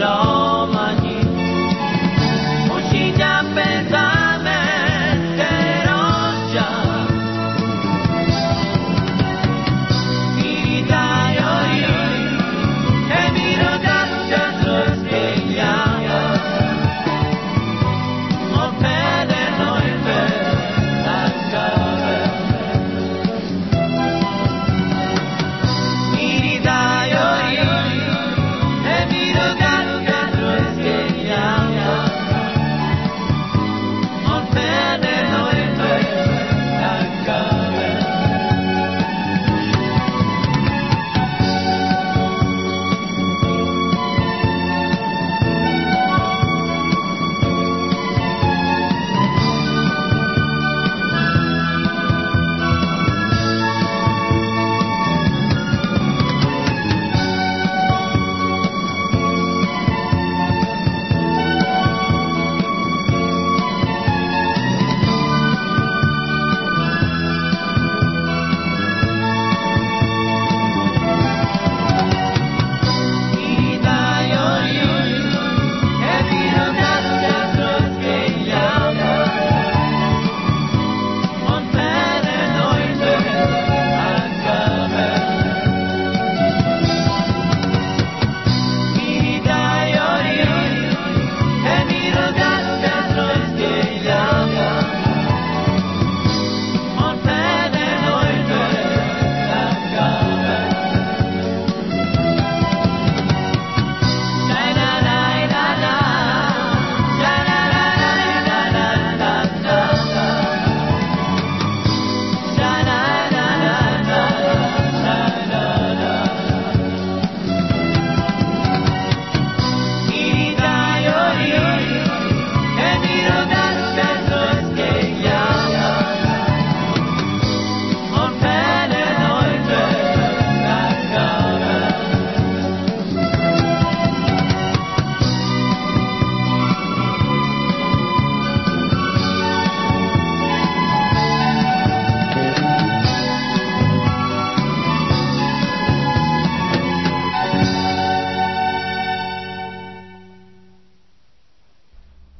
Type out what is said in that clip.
it all.